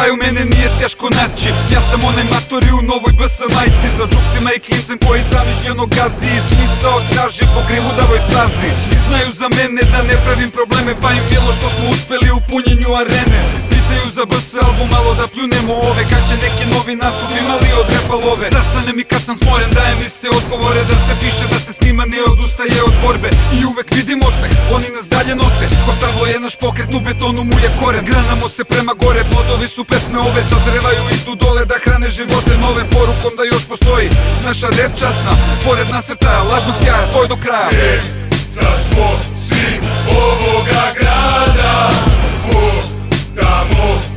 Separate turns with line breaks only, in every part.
kraju mene nije teško naći Ja sam onaj matori u novoj BS majci Za džupcima i klincem koji zamišljeno gazi I smisao traži po krivudavoj stazi Svi znaju za mene da ne pravim probleme Pa im bilo što smo uspeli u punjenju arene Pitaju za BS album, malo da pljunemo ove Kad će neki novi nastup imali od repa love Zastanem i kad sam smoren dajem iste odgovore Da se piše da se snima ne odustaje od borbe I uvek vidim osmeh, oni nas dalje nose naš pokret, u betonu mu je koren. Granamo se prema gore, plodovi su pesme ove Sazrevaju idu dole da hrane živote nove. Porukom da još postoji naša rep časna Pored nasrtaja, lažnog sjaja, svoj do kraja.
Za smo svi ovoga grada Hodamo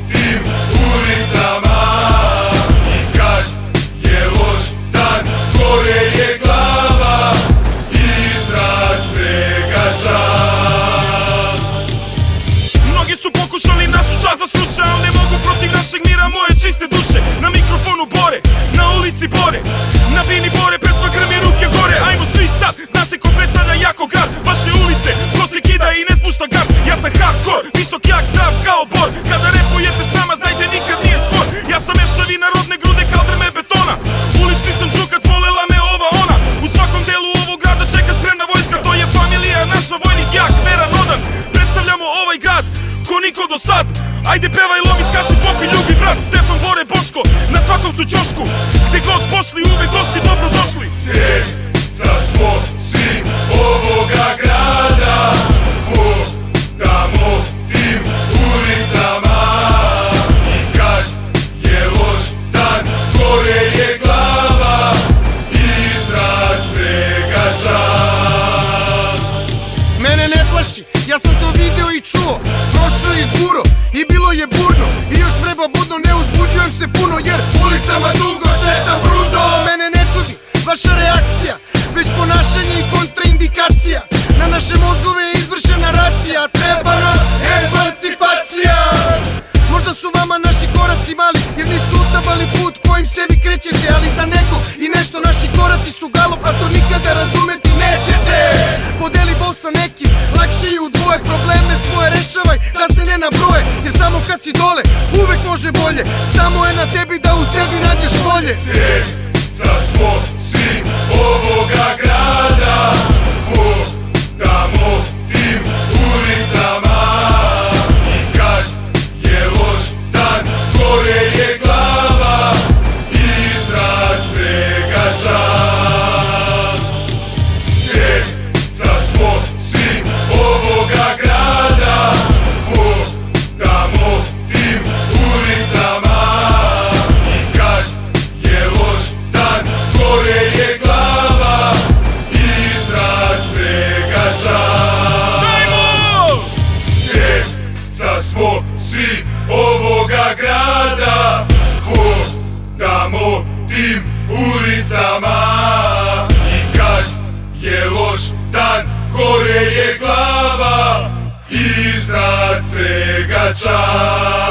Mogu protiv našeg mira moje čiste duše. Na mikrofonu bore, na ulici bore. Na bini bore, pesma grmi ruke gore. Ajmo svi sad, zna se ko predstavlja jako grad. Vaše ulice, ko se kida i ne spušta gard Ja sam hardcore, visok jak, zdrav kao bor. Kada repujete s nama, znajte nikad nije spor. Ja sam mešavina rodne grude kao drme betona. Ulični sam čukac, volela me ova ona. U svakom delu ovog grada čeka spremna vojska. To je familija, naša vojnik jak, veran, odan. Predstavljamo ovaj grad, ko niko do sad Ajde pevaj, lomi, skači, popi, ljubi brat Stefan, Bore, Boško, na svakom su ćošku. Gde god pošli, uvek gosti dobro došli
se puno Jer ulicama dugo šetam brudo Mene ne čudi vaša reakcija Već ponašanje i kontraindikacija. Na naše mozgove je izvršena racija Treba nam emancipacija. Možda su vama naši koraci mali Jer nisu utabali put kojim se vi krećete Ali za bolje Samo je na tebi da u sebi nađeš volje.
Djeca smo gore je glava Iznad svega čast